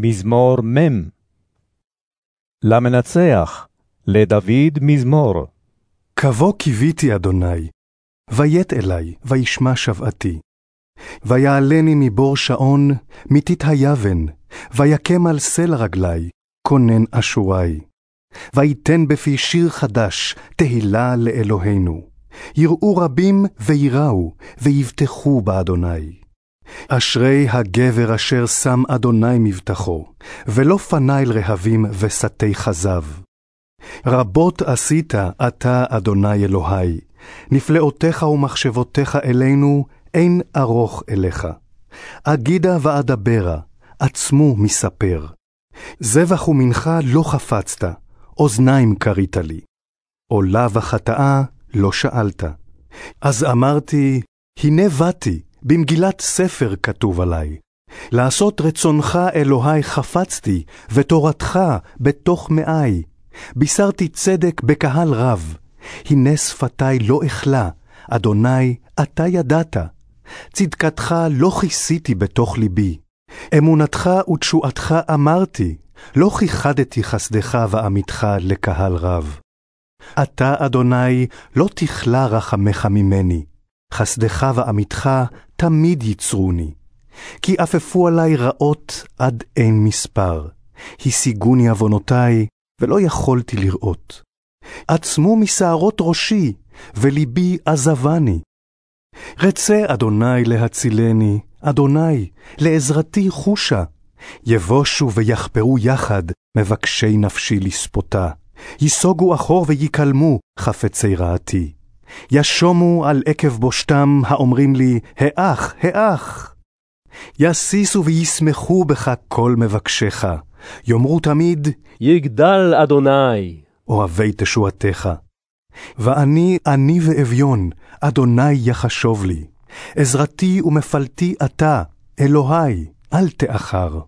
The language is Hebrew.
מזמור מ' למנצח, לדוד מזמור. קבוא קיוויתי, אדוני, ויית אלי, וישמע שוועתי. ויעלני מבור שעון, מתית היבן, ויקם על סלע רגלי, כונן אשורי. ויתן בפי שיר חדש, תהילה לאלוהינו. יראו רבים ויראו, ויבטחו באדוני. אשרי הגבר אשר שם אדוני מבטחו, ולא פנה אל רהבים ושתי כזב. רבות עשית אתה, אדוני אלוהי, נפלאותיך ומחשבותיך אלינו, אין ארוך אליך. אגידה ואדברה, עצמו מספר. זבח ומנחה לא חפצת, אוזניים כרית לי. עולה וחטאה לא שאלת. אז אמרתי, הנה באתי, במגילת ספר כתוב עלי. לעשות רצונך, אלוהי, חפצתי, ותורתך בתוך מאי. בישרתי צדק בקהל רב. הנה שפתי לא אכלה, אדוני, אתה ידעת. צדקתך לא כיסיתי בתוך ליבי. אמונתך ותשועתך אמרתי, לא כיחדתי חסדך ועמיתך לקהל רב. אתה, אדוני, לא תכלה רחמך ממני. חסדך ועמיתך תמיד יצרוני. כי עפפו עלי רעות עד אין מספר. השיגוני עוונותי, ולא יכולתי לראות. עצמו משערות ראשי, וליבי עזבני. רצה אדוני להצילני, אדוני, לעזרתי חושה. יבושו ויחפרו יחד, מבקשי נפשי לספותה. ייסוגו אחור ויקלמו, חפצי רעתי. ישומו על עקב בושתם האומרים לי, האח, האח. יסיסו וישמחו בך כל מבקשך, יאמרו תמיד, יגדל אדוני. אוהבי תשועתך. ואני עני ואביון, אדוני יחשוב לי. עזרתי ומפלתי אתה, אלוהי, אל תאחר.